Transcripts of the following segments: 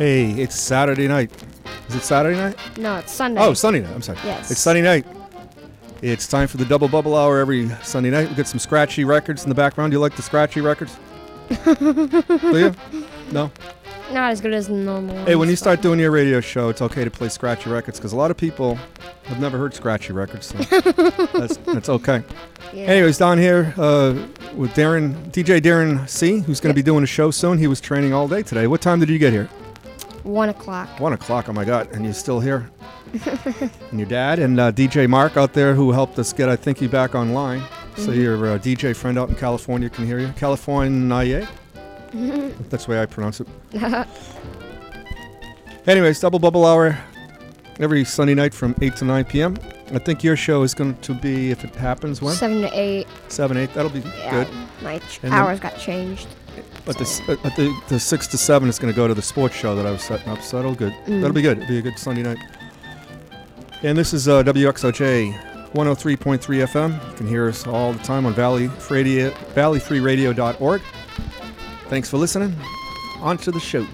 Hey, it's Saturday night. Is it Saturday night? No, it's Sunday. Oh, Sunday night. I'm sorry. Yes. It's Sunday night. It's time for the double bubble hour every Sunday night. We get some scratchy records in the background. Do you like the scratchy records? Do you? No. Not as good as normal. Hey, when you start doing your radio show, it's okay to play scratchy records because a lot of people have never heard scratchy records. So that's that's okay. Yeah. Anyways, down here uh, with Darren, DJ Darren C, who's going to be doing a show soon. He was training all day today. What time did you get here? One o'clock. One o'clock. Oh my God! And you're still here. and your dad and uh, DJ Mark out there who helped us get I think you back online. So Mhm. your uh, DJ friend out in California can hear you. California. That's the way I pronounce it. Anyways, double bubble hour every Sunday night from eight to nine p.m. I think your show is going to be if it happens when Seven to eight. seven eight. That'll be Yeah. good. My ch- hours got changed. But the, uh, at the the six to seven is going to go to the sports show that I was setting up. So that'll good. Mm. That'll be good. It'll be a good Sunday night. And this is uh, WXOJ 103.3 FM. You can hear us all the time on Valley Free Radio, valleyfreeradio.org. Thanks for listening. On to the show.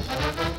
It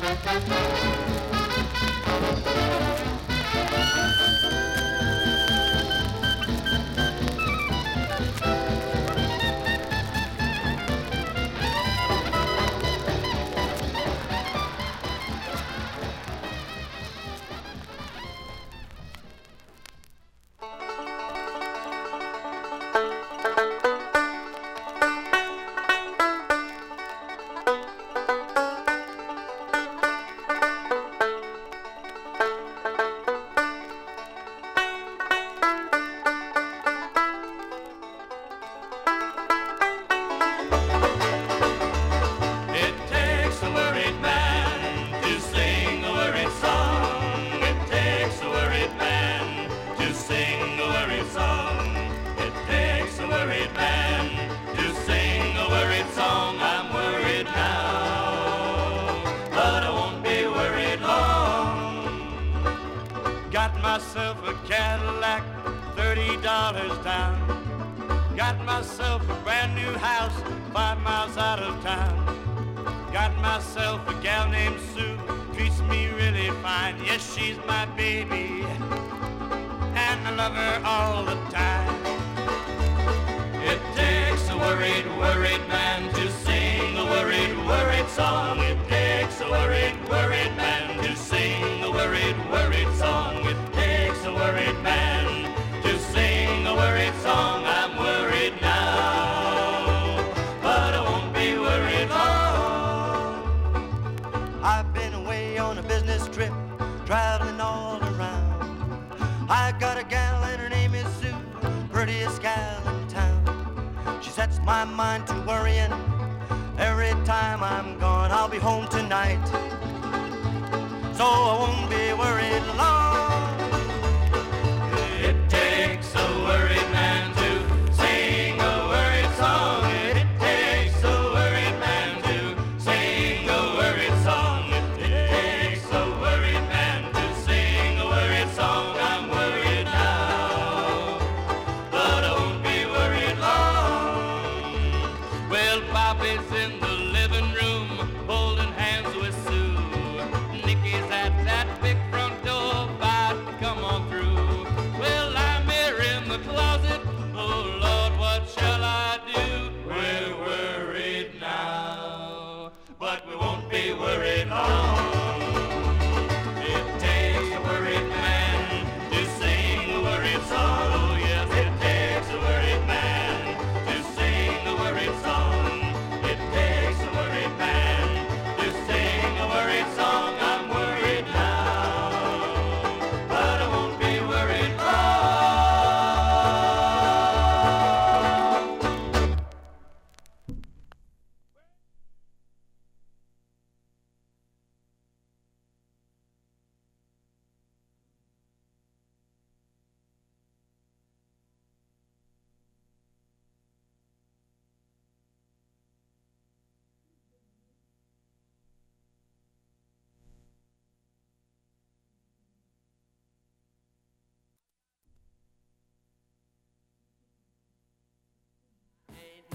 I got a gal and her name is Sue, prettiest gal in town. She sets my mind to worrying. Every time I'm gone, I'll be home tonight. So I won't be worried long.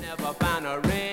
Never found a ring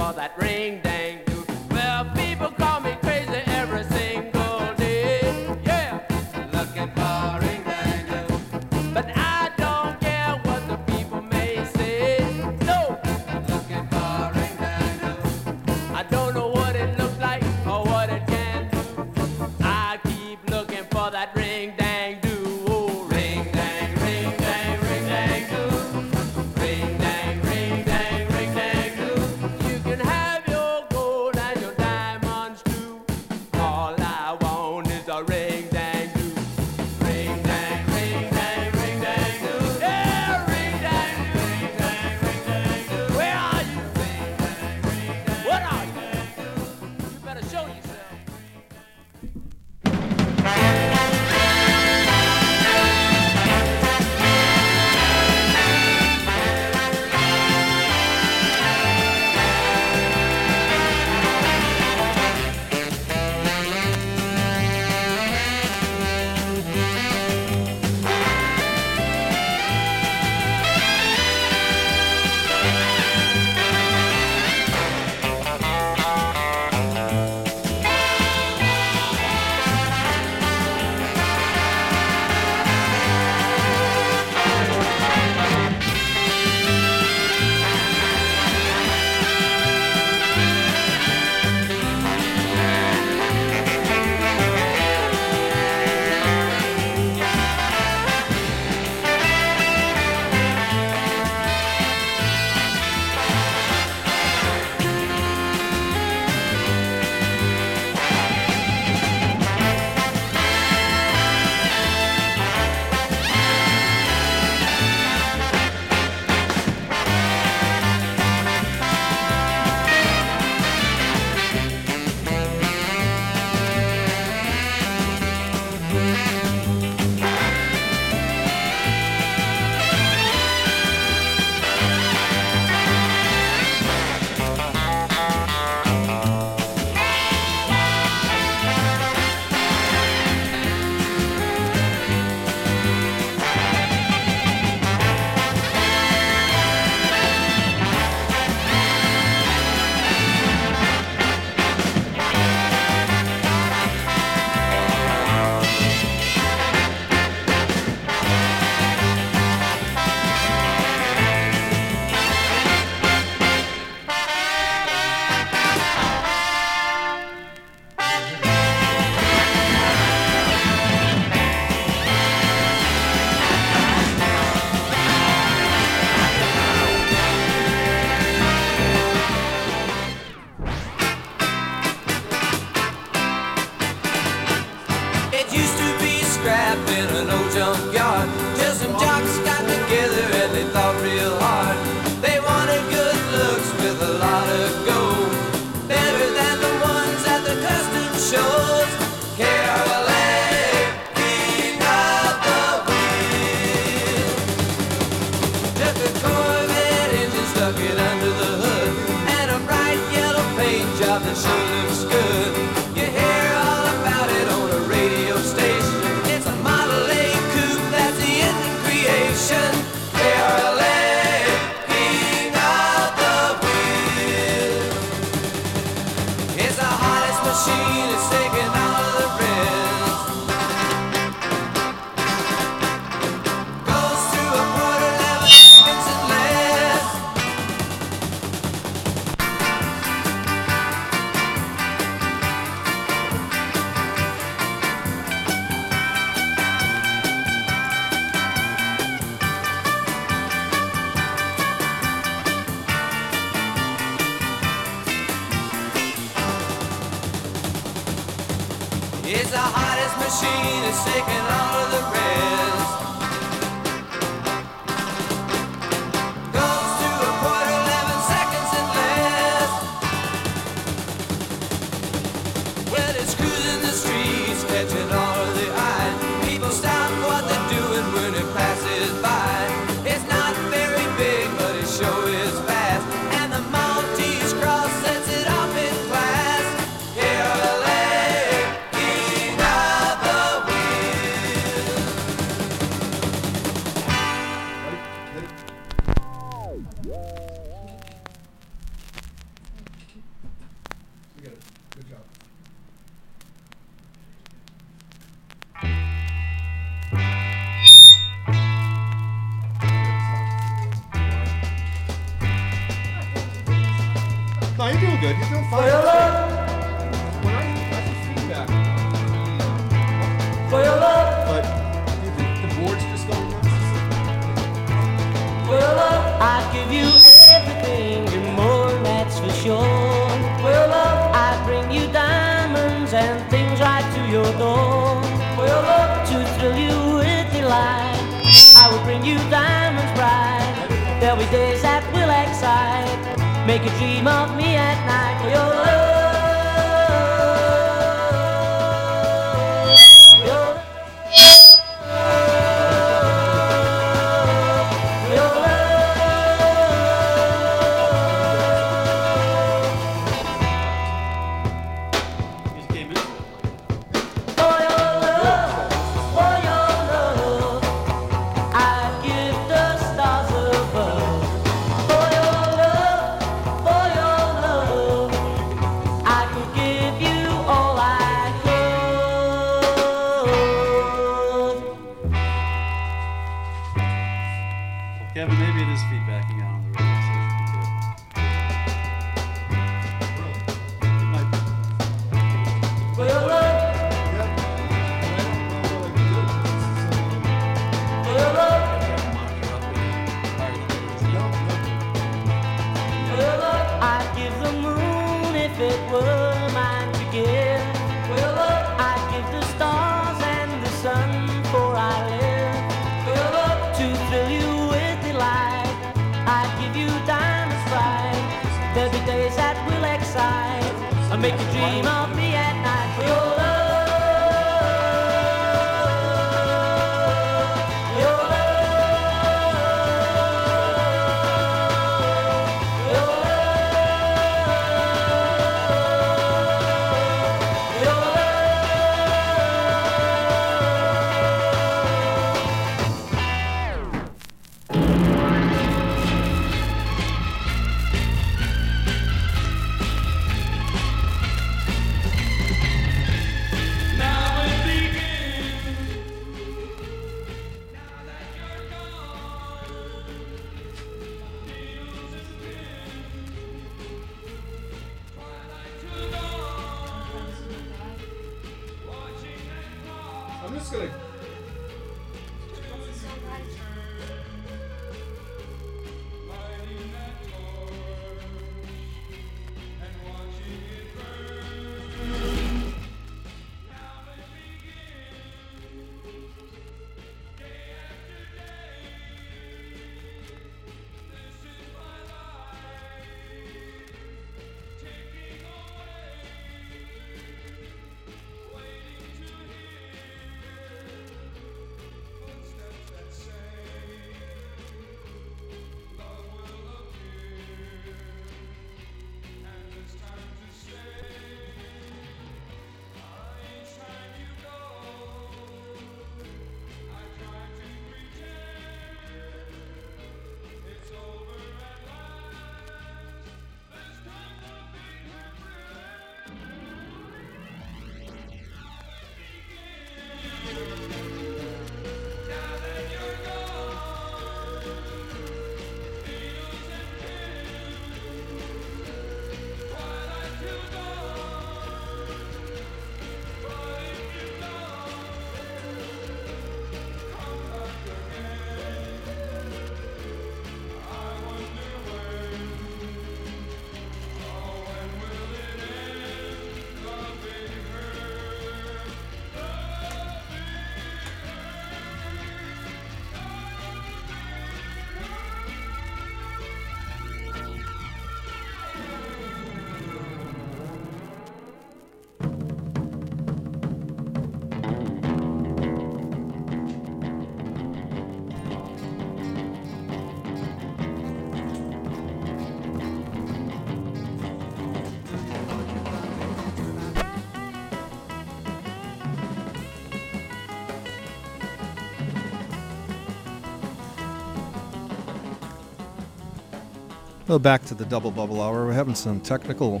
Well, back to the double bubble hour. We're having some technical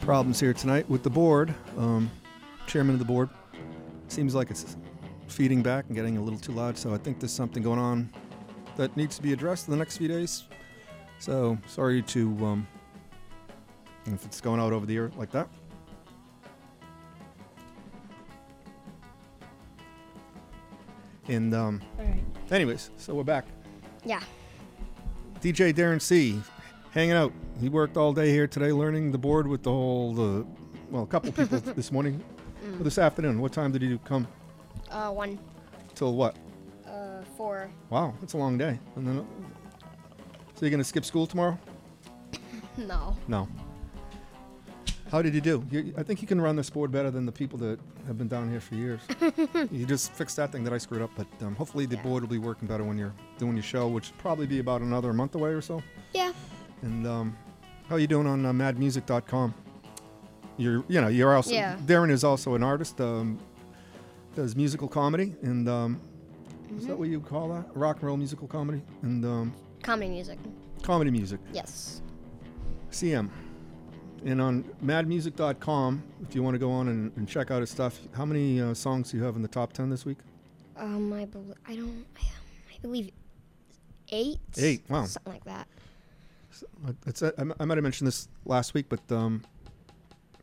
problems here tonight with the board. Um, chairman of the board seems like it's feeding back and getting a little too loud. So I think there's something going on that needs to be addressed in the next few days. So sorry to um, if it's going out over the air like that. And um, All right. anyways, so we're back. Yeah. DJ Darren C. hanging out. He worked all day here today learning the board with the whole, the, well, a couple people this morning. Well, this afternoon. What time did you come? Uh, one. Till what? Uh, four. Wow, that's a long day. And then, so you're gonna skip school tomorrow? No. No. How did you do? You, I think you can run this board better than the people that have been down here for years. you just fixed that thing that I screwed up, but um, hopefully the Yeah. board will be working better when you're doing your show, which will probably be about another month away or so. Yeah. And um, how you doing on uh, madmusic.com? You're, you know, you're also Yeah. Darren is also an artist. Um, does musical comedy, and um, is that what you call that? Rock and roll musical comedy and um, Comedy music. comedy music. Yes. CM. And on madmusic.com, if you want to go on and, and check out his stuff, how many uh, songs do you have in the top 10 this week? Um, I believe I don't. I believe eight. Eight, wow. Something like that. It's, uh, I I might have mentioned this last week, but um,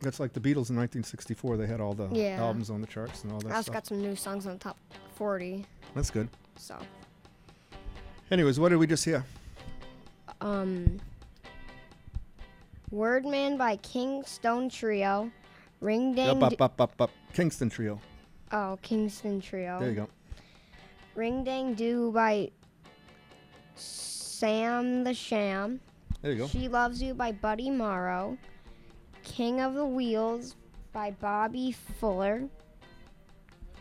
that's like the Beatles in 1964. They had all the Yeah. albums on the charts and all that I also stuff. got some new songs on the top forty. That's good. So, Anyways, what did we just hear? um, Wordman by King Stone Trio, Ring Ding. Up, up, up, up. Kingston Trio. Oh, Kingston Trio. There you go. Ring Dang Do by Sam the Sham. There you go. She Loves You by Buddy Morrow. King of the Wheels by Bobby Fuller.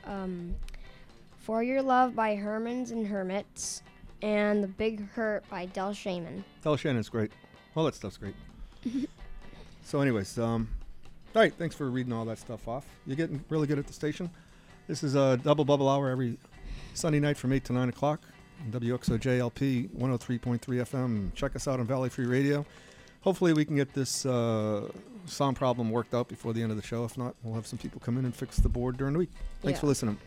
Um, For Your Love by Hermans and Hermits. And The Big Hurt by Del Shannon. Del Shannon's great. All that stuff's great. So, anyways, um, all right. Thanks for reading all that stuff off. You're getting really good at the station. This is a double bubble hour every Sunday night from eight to nine o'clock. WXOJLP 103.3 FM. Check us out on Valley Free Radio. Hopefully, we can get this uh, sound problem worked out before the end of the show. If not, we'll have some people come in and fix the board during the week. Thanks Yeah. for listening.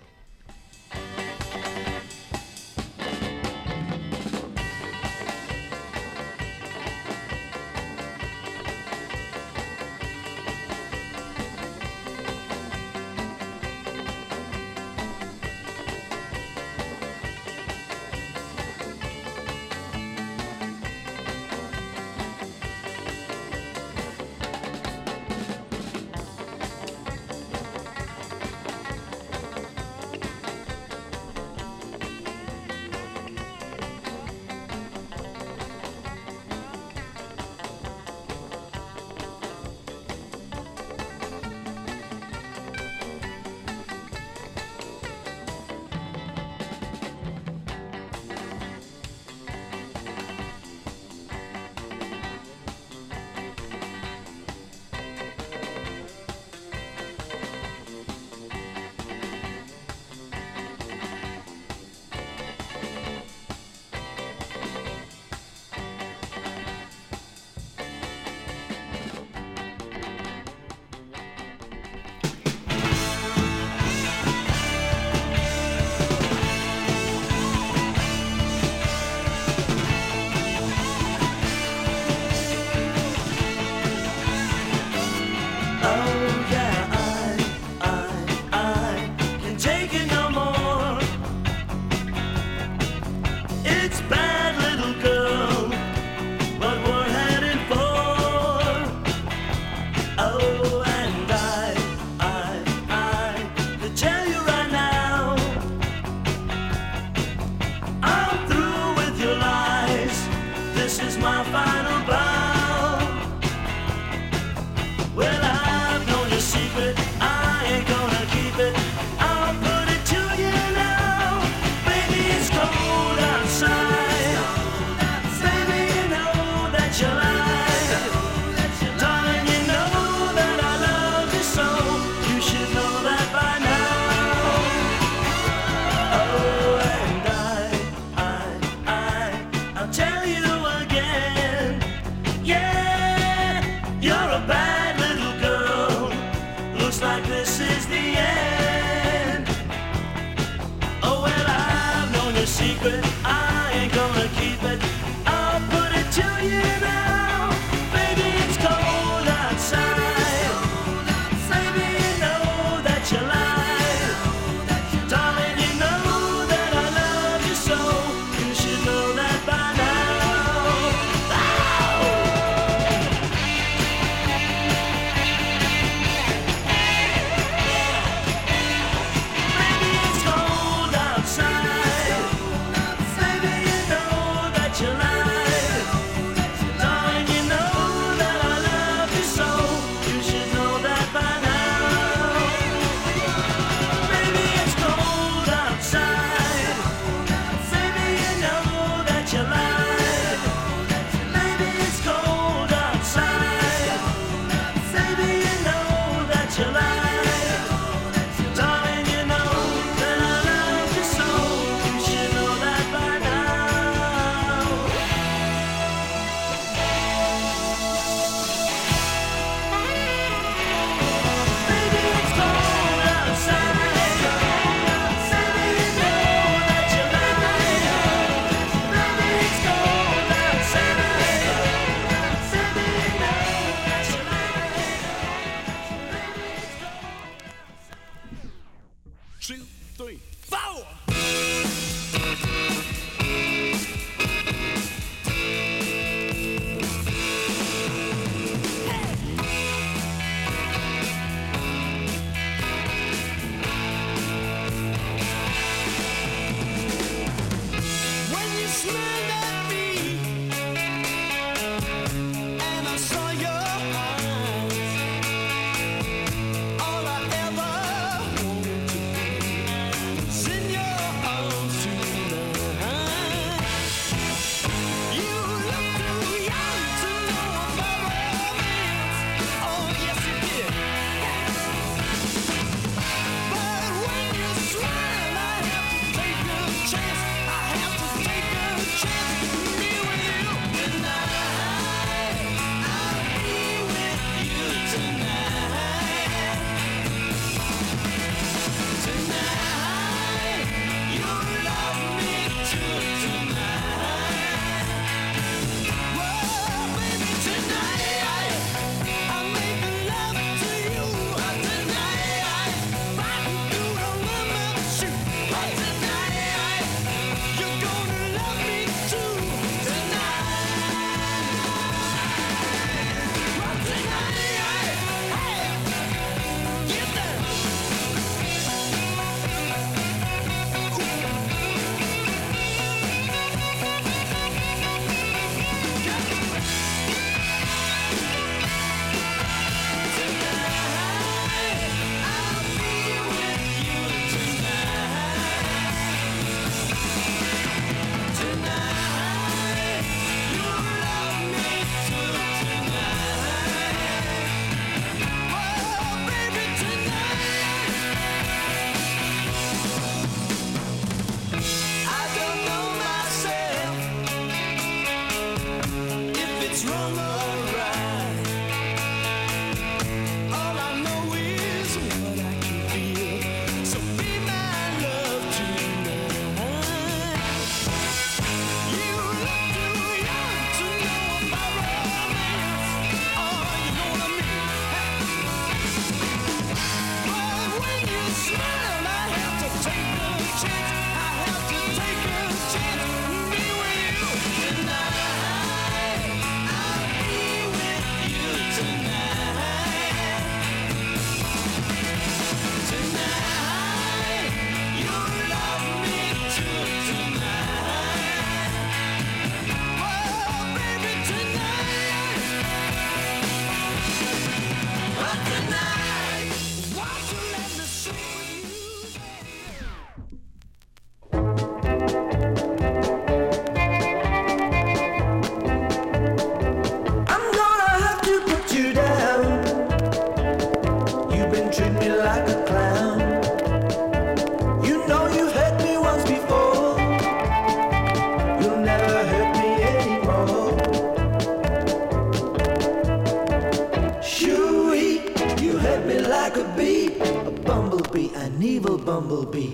bumblebee.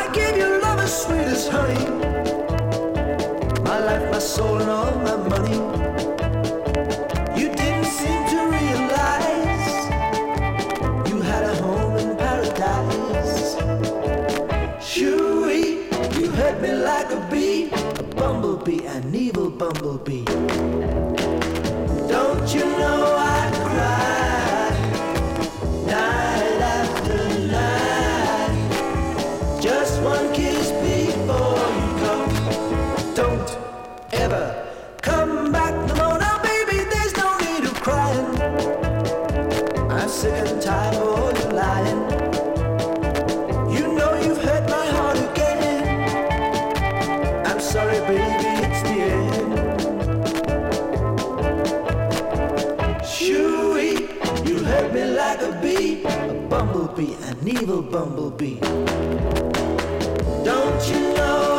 I gave you love as sweet as honey. My life, my soul, and all my money. You didn't seem to realize you had a home in paradise. Shoo-wee, you hurt me like a bee, a bumblebee, an evil bumblebee. an evil bumblebee. Don't you know?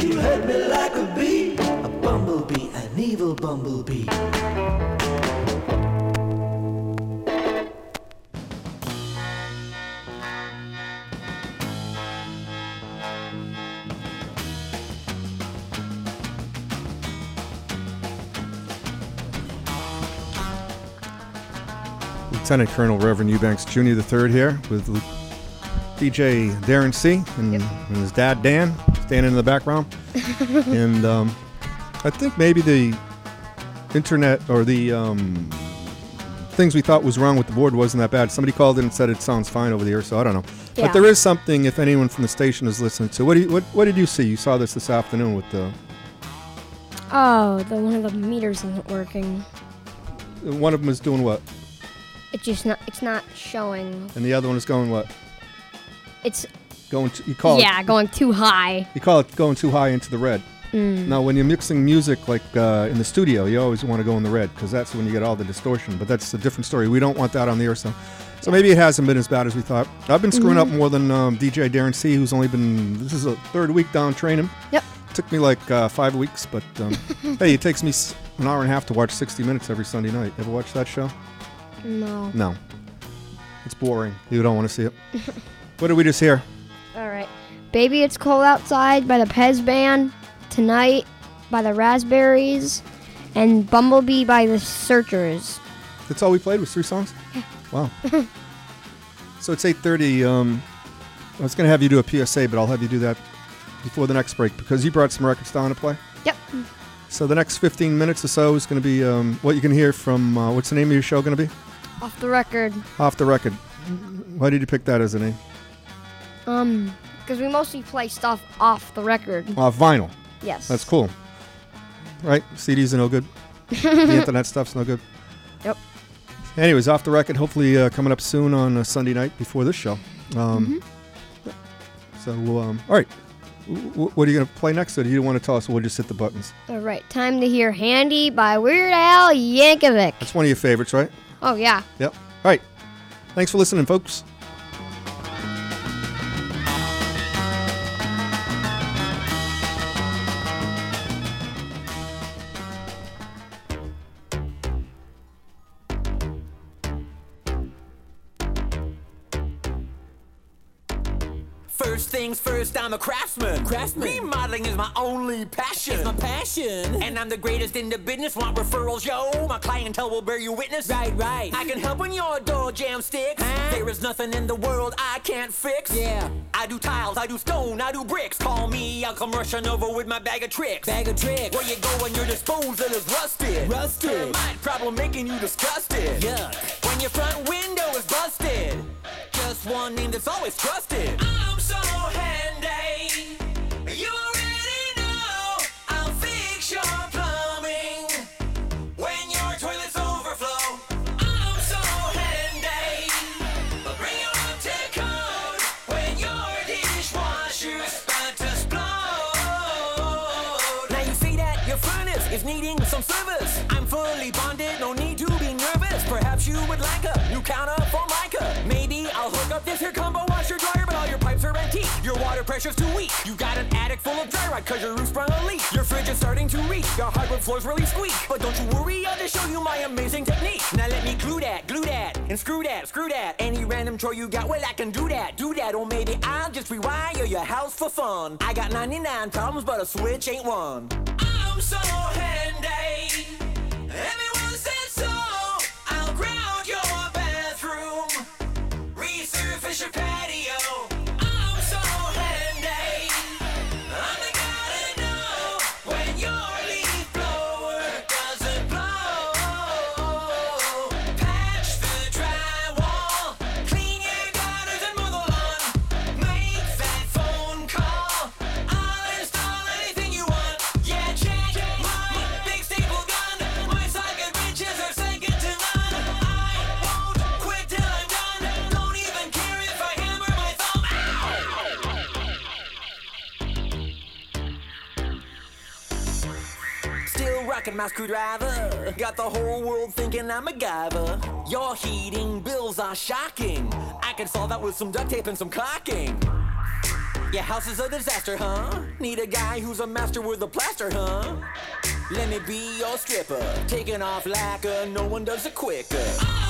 You hurt me like a bee, a bumblebee, an evil bumblebee. Lieutenant Colonel Reverend Eubanks Jr. III here with DJ Darren C. and, yep. and his dad Dan standing in the background. and um, I think maybe the internet or the um, things we thought was wrong with the board wasn't that bad. Somebody called in and said it sounds fine over the air, so I don't know. Yeah. But there is something if anyone from the station is listening to. What, do you, what, what did you see? You saw this this afternoon with the Oh, the one of the meters isn't working. one of them is doing what, It's just not. It's not showing. and the other one is going what? It's Going to, you call yeah, it going too high. you call it going too high into the red. Mm. Now, when you're mixing music like uh, in the studio, you always want to go in the red because that's when you get all the distortion. But that's a different story. We don't want that on the air, so so maybe it hasn't been as bad as we thought. I've been screwing up more than um, DJ Darren C, who's only been this is a third week down training. Yep. Took me like uh, five weeks, but um, hey, it takes me an hour and a half to watch 60 Minutes every Sunday night. Ever watch that show? No. No. It's boring. You don't want to see it. what did we just hear? All right. Baby, it's cold outside by the Pez Band. Tonight by the Raspberries, and Bumblebee by the Searchers. That's all we played was three songs. Wow. so it's 8:30. Um, I was gonna have you do a PSA, but I'll have you do that before the next break because you brought some records down to play. Yep. So the next 15 minutes or so is going to be um, what you can hear from. Uh, what's the name of your show going to be? Off the record. Off the record. Why did you pick that as a name? Um, because we mostly play stuff off the record. Off vinyl. Yes. That's cool. Right? CDs are no good. the internet stuff's no good. Yep. Anyways, off the record. Hopefully, uh, coming up soon on a Sunday night before this show. Um, So, um, all right. W- what are you going to play next, or do you want to tell us? We'll just hit the buttons. All right. Time to hear "Handy" by Weird Al Yankovic. That's one of your favorites, right? Oh yeah. Yep. All right. Thanks for listening, folks. First I'm a craftsman. Craftsman. Remodeling is my only passion. It's my passion. And I'm the greatest in the business. Want referrals, yo? My clientele will bear you witness. Right, right. I can help when your door jamb sticks. There is nothing in the world I can't fix. Yeah. I do tiles, I do stone, I do bricks. Call me, I'll come rushing over with my bag of tricks. Bag of tricks. Where you go when your disposal is rusted? Rusted. Termite problem making you disgusted. Yuck. When your front window is busted. Just one name that's always trusted. Needing some service. I'm fully bonded, no need to be nervous. Perhaps you would like a new counter Formica. Maybe I'll hook up this here combo washer dryer, but all your pipes are empty. Your water pressure's too weak. You got an attic full of dry rot cause your roof sprung a leak. Your fridge is starting to reek. Your hardwood floors really squeak. But don't you worry, I'll just show you my amazing technique. Now let me glue that, glue that, and screw that, screw that. Any random chore you got, well I can do that, do that. Or maybe I'll just rewire your house for fun. I got 99 problems, but a switch ain't one. I'm so handy. Everyone said so. I'll ground your bathroom. Resurface your patio. Rocking my screwdriver. Got the whole world thinking I'm a MacGyver. Your heating bills are shocking. I can solve that with some duct tape and some caulking. Your house is a disaster, huh? Need a guy who's a master with a plaster, huh? Let me be your stripper. Taking off a no one does it quicker. I'm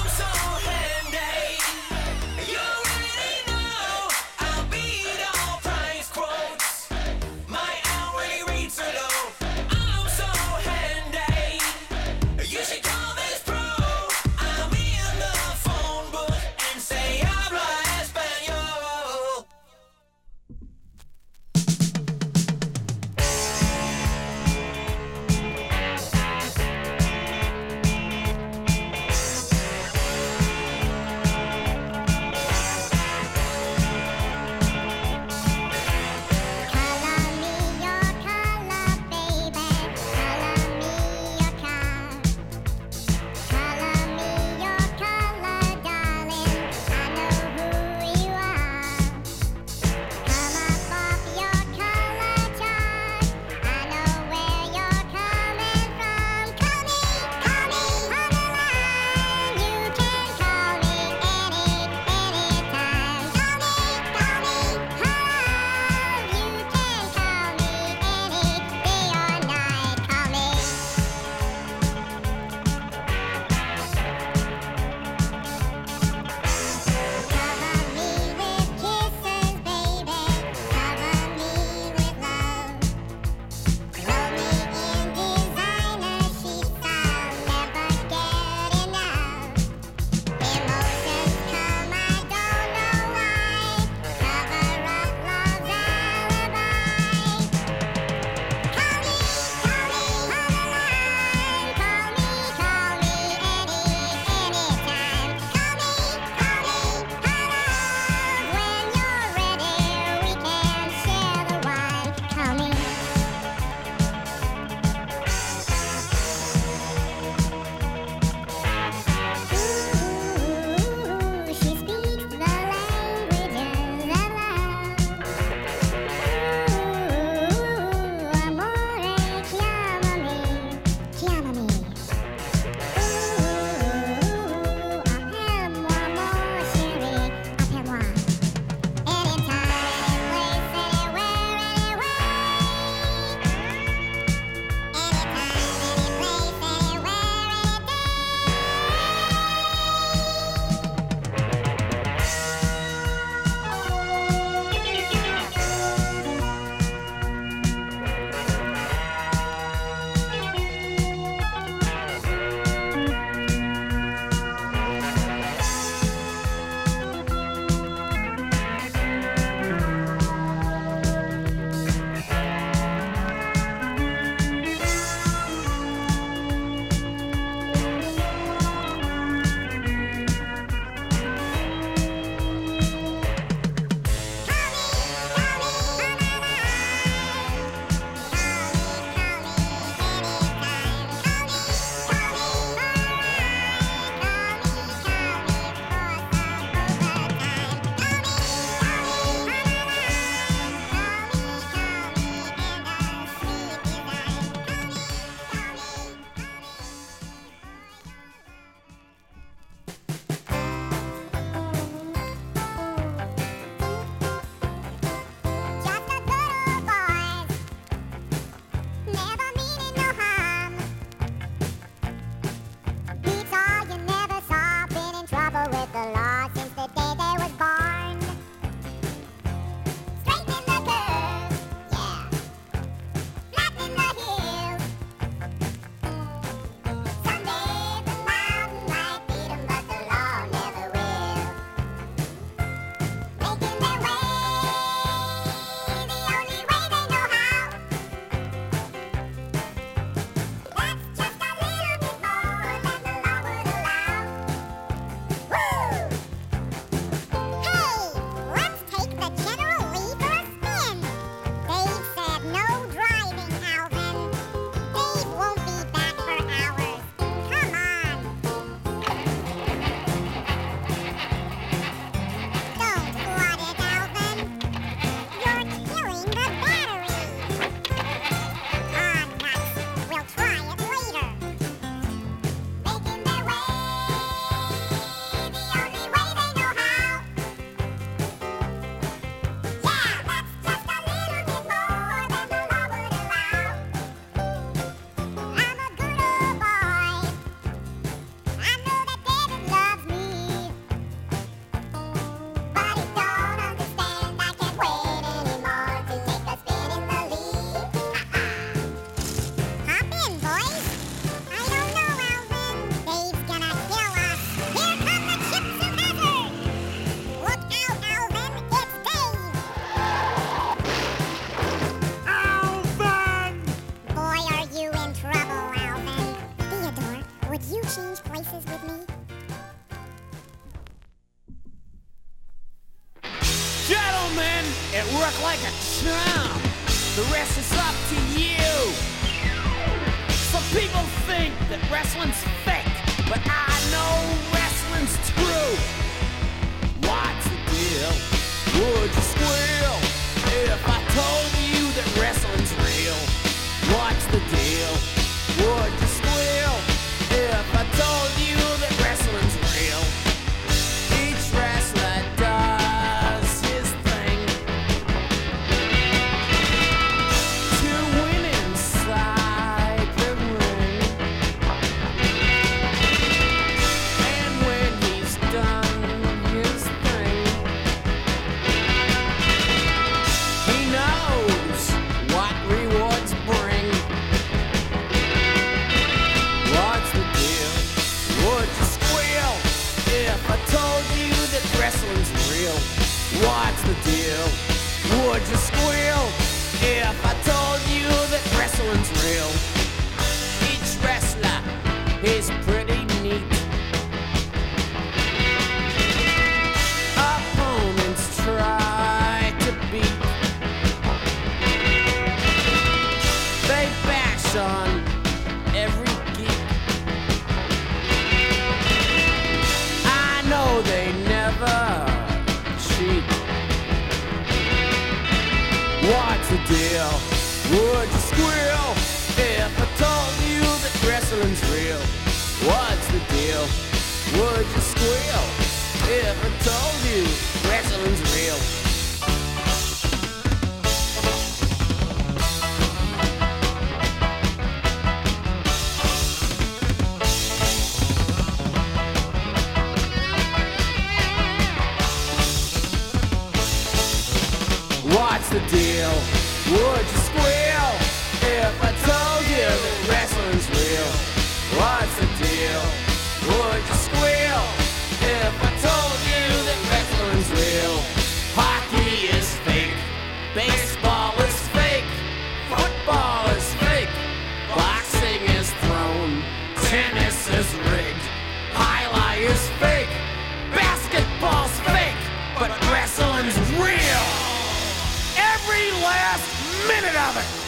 minute of it.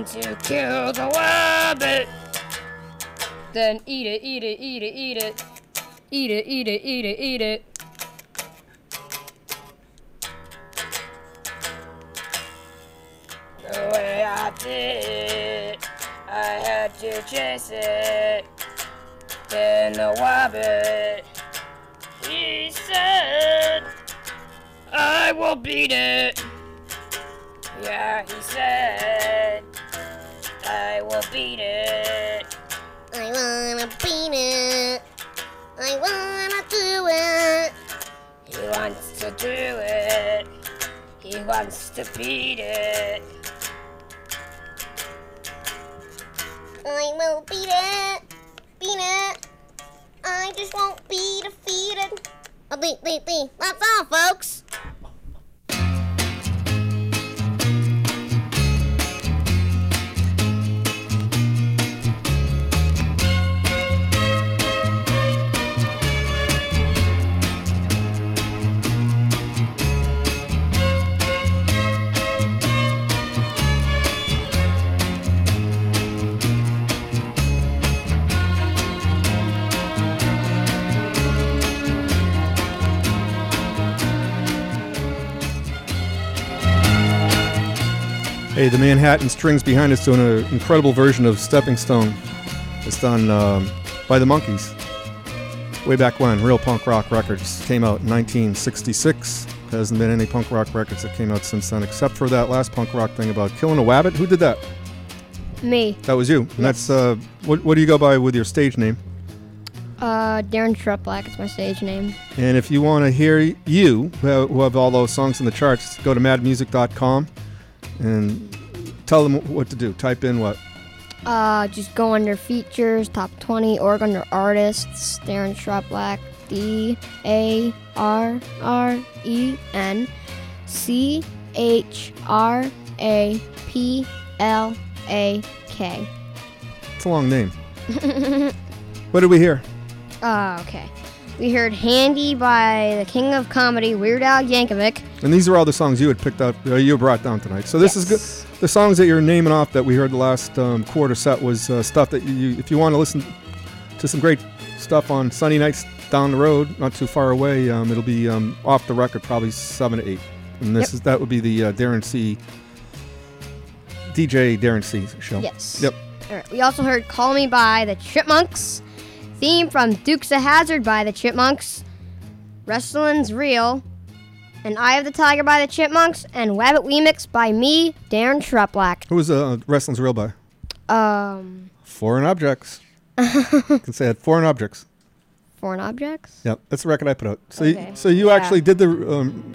Want to kill the rabbit. Then eat it, eat it, eat it, eat it. Eat it, eat it, eat it, eat it. The way I did it, I had to chase it. Then the rabbit, he said, I will beat it. Yeah, he said, I will beat it. I wanna beat it. I wanna do it. He wants to do it. He wants to beat it. I will beat it. Beat it. I just won't be defeated. Uh, beat, beat, beat. That's all, folks. Hey, the Manhattan Strings behind us doing an incredible version of Stepping Stone. It's done um, by the Monkees. Way back when, Real Punk Rock Records came out in 1966. There hasn't been any punk rock records that came out since then, except for that last punk rock thing about killing a wabbit. Who did that? Me, That was you. And that's uh, what, what do you go by with your stage name? uh, Darren Chraplak is my stage name. And if you want to hear you, who have, who have all those songs in the charts, go to madmusic.com and tell them what to do. Type in what? Uh, just go under features, top 20, or under artists, Darren Chraplak, D A R R E N C H R A P L A K. It's a long name. what did we hear? Uh, okay. We heard Handy by the King of Comedy, Weird Al Yankovic. And these are all the songs you had picked up, uh, you brought down tonight. So this is good. The songs that you're naming off that we heard the last um, quarter set was uh, stuff that you, if you want to listen to some great stuff on Sunday nights down the road, not too far away, um, it'll be um, off the record, probably seven to eight. And this Yep. is that would be the uh, Darren C. DJ Darren C. show. Yes. Yep. All right. We also heard Call Me by the Chipmunks. Theme from Dukes of Hazzard by the Chipmunks. Wrestling's Real. And Eye of the Tiger by the Chipmunks. And Wabbit Remix by me, Darren Chraplak. Who was uh, Wrestling's Real by? Um, Foreign Objects. you can say it. Foreign Objects. Foreign Objects? Yep, that's the record I put out. So, Okay, you, so you yeah. actually did the um,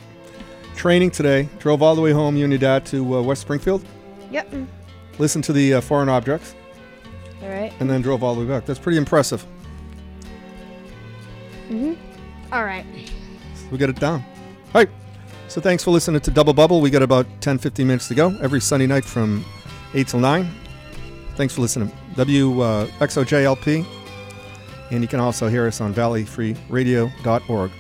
training today. Drove all the way home, you and your dad, to uh, West Springfield. Yep. Listened to the uh, Foreign Objects, All right. and then drove all the way back. That's pretty impressive. Mm-hmm. All right. We got it down. All right. So thanks for listening to Double Bubble. We got about 10, 15 minutes to go every Sunday night from 8 till 9. Thanks for listening. WXOJLP. Uh, and you can also hear us on valleyfreeradio.org.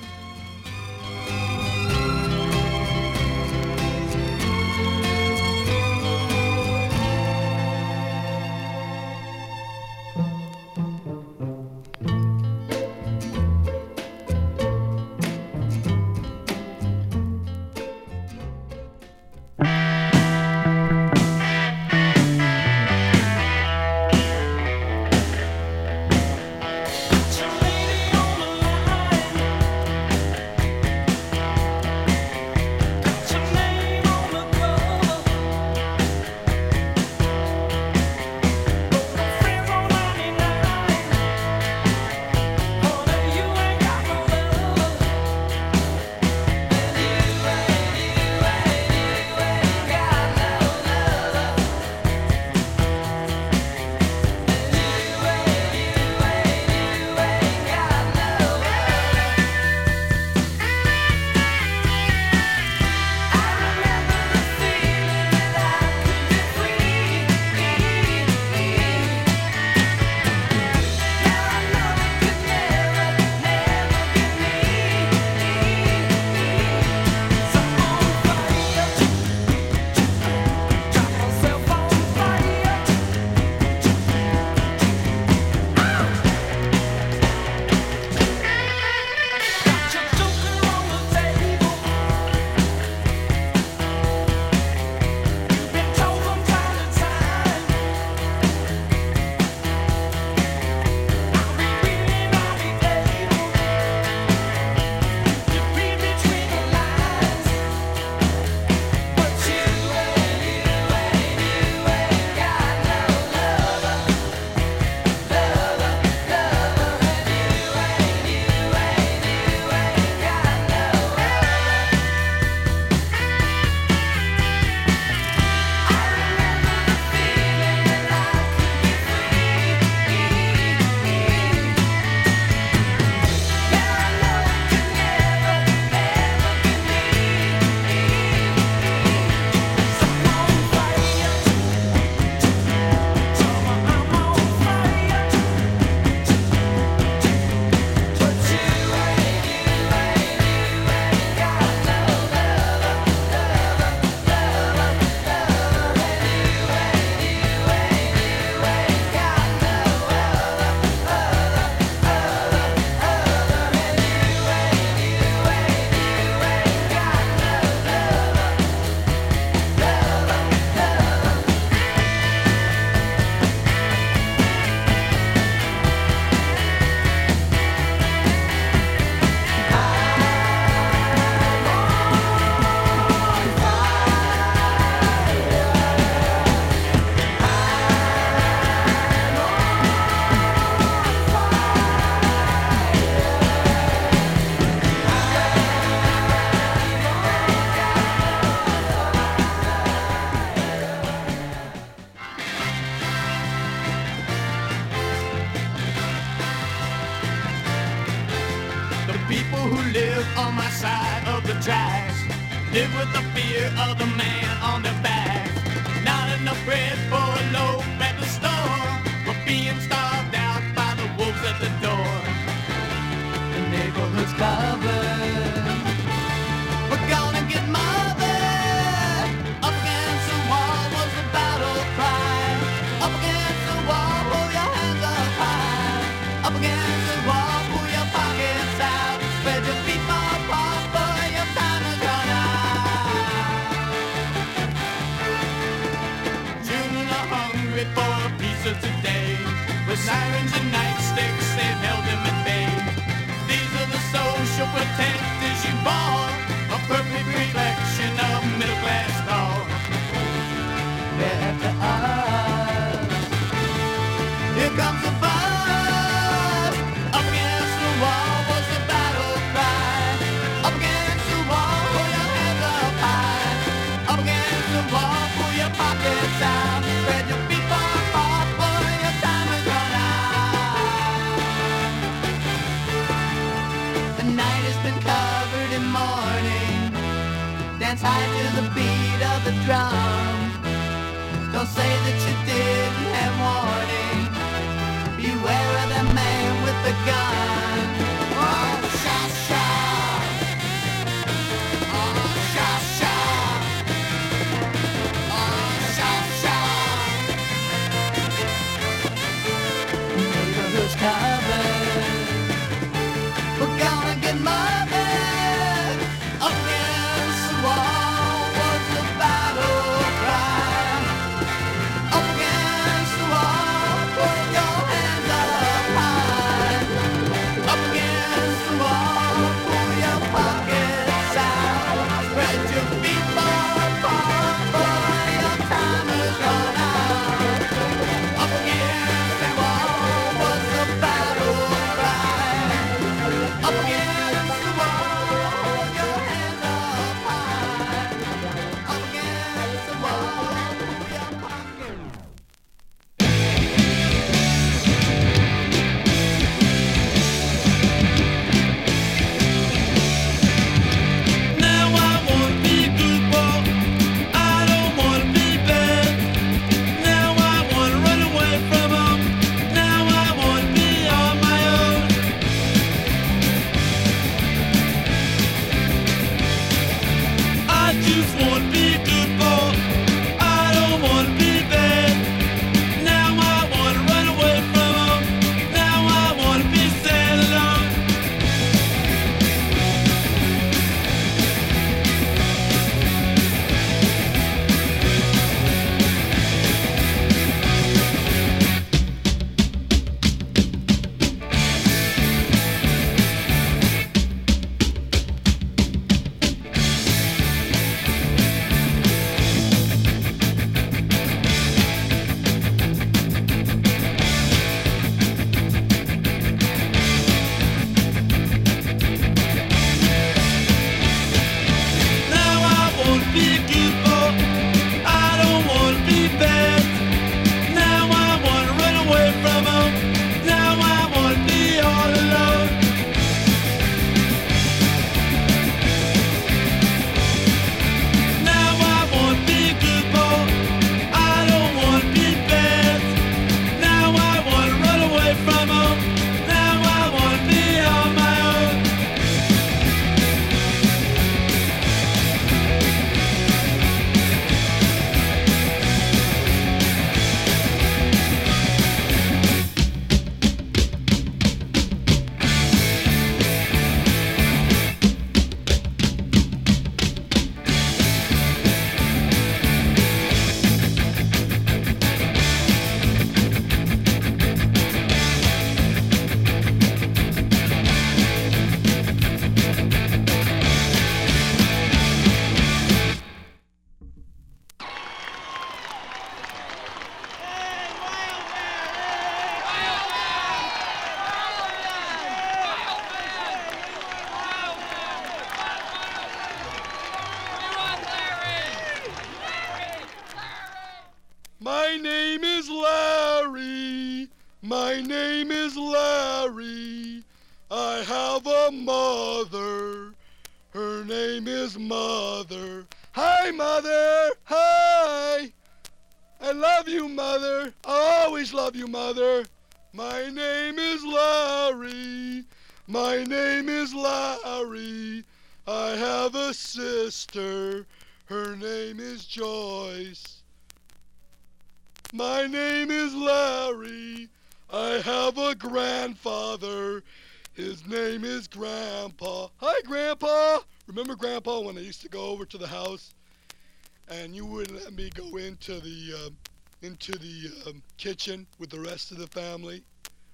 into the um, kitchen with the rest of the family?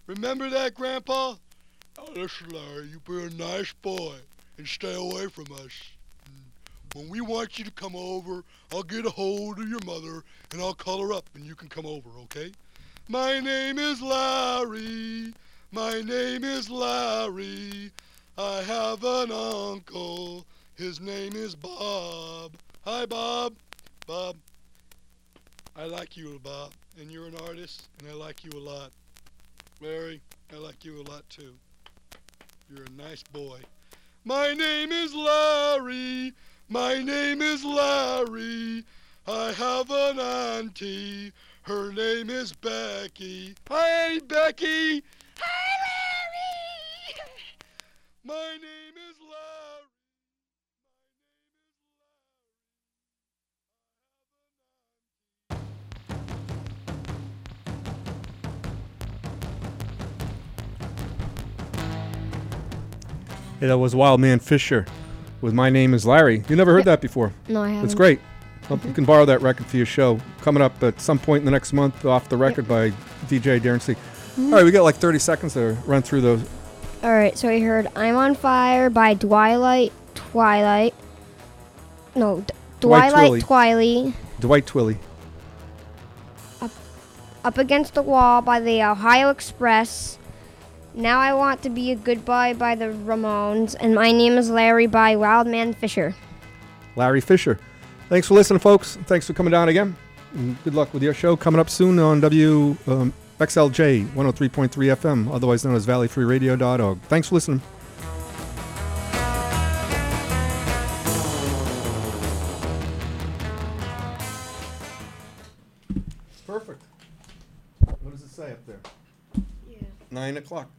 Remember that, Grandpa? Oh, listen, Larry, you be a nice boy and stay away from us. When we want you to come over, I'll get a hold of your mother and I'll call her up and you can come over, okay? My name is Larry. My name is Larry. I have an uncle. His name is Bob. Hi, Bob. Bob. I like you, Bob. And you're an artist, and I like you a lot. Larry, I like you a lot too. You're a nice boy. My name is Larry. My name is Larry. I have an auntie. Her name is Becky. Hi, Becky. Hi, Larry. My name that was Wild Man Fischer with My Name is Larry. You never heard that before. No, I haven't. It's great. Well, mm-hmm. You can borrow that record for your show. Coming up at some point in the next month, off the record by DJ Darren C. Mm-hmm. All right, we got like 30 seconds to run through those. All right, so we heard "I'm on Fire" by Twilight. Twilight. No, D- Dwight Twilight. Twiley. Dwight Twilley. Up Against the Wall by the Ohio Express. Now I Want to Be a Good Boy by the Ramones. And My Name is Larry by Wildman Fischer. Larry Fischer. Thanks for listening, folks. Thanks for coming down again. And good luck with your show coming up soon on W um, XLJ 103.3 FM, otherwise known as valleyfreeradio.org. Thanks for listening. Perfect. What does it say up there? Yeah. Nine o'clock.